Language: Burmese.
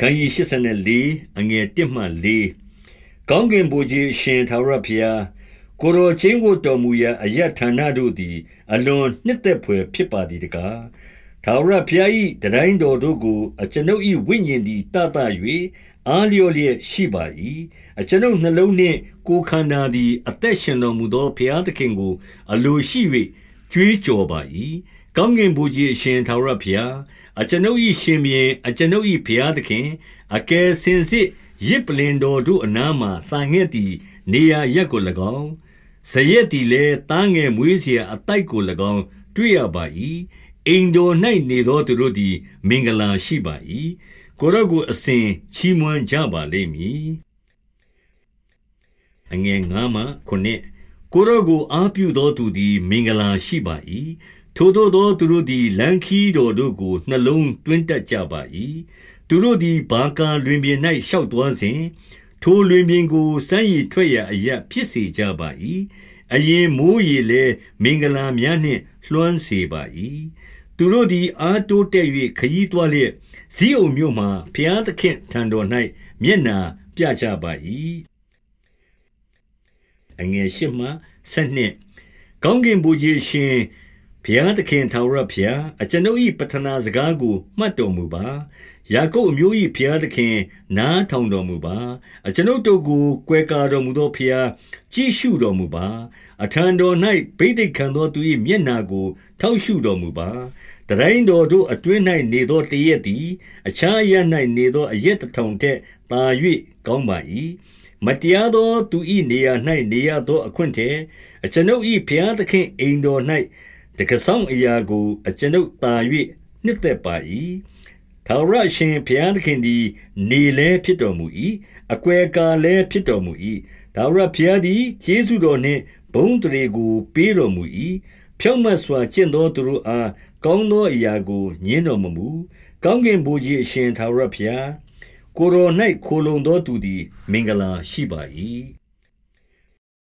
ခန်းကြီး84အငယ်1မှ4ကောင်းကင်ဘုရားရှင်သာရဖျားကိုရောချင်းကိုတော်မူရာအယတ်ဌာနတို့သည် အလွန်နှစ်သက်ဖွယ်ဖြစ်ပါသည်တကားသာရဖျား၏တတိုင်းတော်တို့ကိုအကျွန်ုပ်၏ဝိညာဉ်သည်တတ၍အားလျော်လျက်ရှိပါ၏အကျွန်ုပ်နှလုံးနှင့်ကိုယ်ခန္ဓာသည် အသက်ရှင်တော်မူသောဘုရားသခင်ကို အလိုရှိ၍ကြွေးကြော်ပါ၏ ကောင်းကင်ဘုရားရှင်သာရဖျားအကျွန်ုပ်၏ရှင်ဘုရင်အကျွန်ုပ်၏ဘုရားသခင်အကယ်စင်စစ်ရစ်ပလင်တော်တို့အနားမှစာငှက်သည်နေရာရက်ကို၎င်းဇရက်သည်လည်းတားငယ်မွေးเสียအတိုက်ကို၎င်းတွေ့ရပါ၏အိမ်တော်၌နေသောသူတို့သည်မင်္ဂလာရှိပါ၏ကိုရော့ကိုအစဉ်ချီးမွမ်းကြပါလိမ့်မည်အငယ်ငါးမှခုနှစ်ကိုရော့ကိုအားပြုသောသူသည်မင်္ဂလာရှိပါ၏ ထိုသို့သောသူတို့သည် လမ်းခီးတော်တို့ကို နှလုံးသွင်းတတ်ကြပါ၏သူတို့သည်ဘာကာလွင်ပြင်၌ရှောက်သွားစဉ် ထိုလွင်ပြင်ကို စမ်းရည်ထွက်ရာအရာဖြစ်စေကြပါ၏အရင်မိုးရီလည်း မင်္ဂလာများနှင့် လွှမ်းစေပါ၏သူတို့သည် အားတိုးတက်၍ခရီးသွားလျက်ဇီးအုံမြို့မှဘုရားသခင်ထံတော်၌မျက်နာပြကြပါ၏အငယ်ရှိမှဆက်နှစ်ကောင်းကင်ဘုရားရှင် ဘုရားသခင်ထာဝရဘုရားအကျွန်ုပ်၏ပတနာစကားကို မှတ်တော်မူပါယာကုပ်အမျိုး၏ဘုရားသခင် နားထောင်တော်မူပါအကျွန်ုပ်တို့ကိုကွယ်ကာတော်မူသောဘုရားကြည့်ရှုတော်မူပါအထံတော်၌ဗိသိက်ခံသောသူ၏မျက်နာကို ထောက်ရှုတော်မူပါတရင်တော်တို့အတွင်း၌နေသောတရက်သည် အခြားအရ၌နေသောအရက်ထောင်ထက်သာ၍ကောင်းပါ၏မတရားသောသူ၏နေရာ၌နေရသောအခွင့်ထဲအကျွန်ုပ်၏ဘုရားသခင်အိမ်တော်၌ တကဆောင်အရာကိုအကျွန်ုပ်သာ၍နှစ်သက်ပါ၏ထာဝရရှင်ဘုရားသခင်သည် နေလဲဖြစ်တော်မူ၏အကွယ်ကာလဲဖြစ်တော်မူ၏ထာဝရဘုရားသည်ကျေးဇူးတော်နှင့်ဘုန်းတရေကို ပေးတော်မူ၏ဖြောင့်မတ်စွာကျင့်သောသူတို့အားကောင်းသောအရာကိုညင်းတော်မမူကောင်းကင်ဘုရားအရှင်ထာဝရဘုရားကိုယ်တော်၌ခိုလုံသောသူသည် မင်္ဂလာရှိပါ၏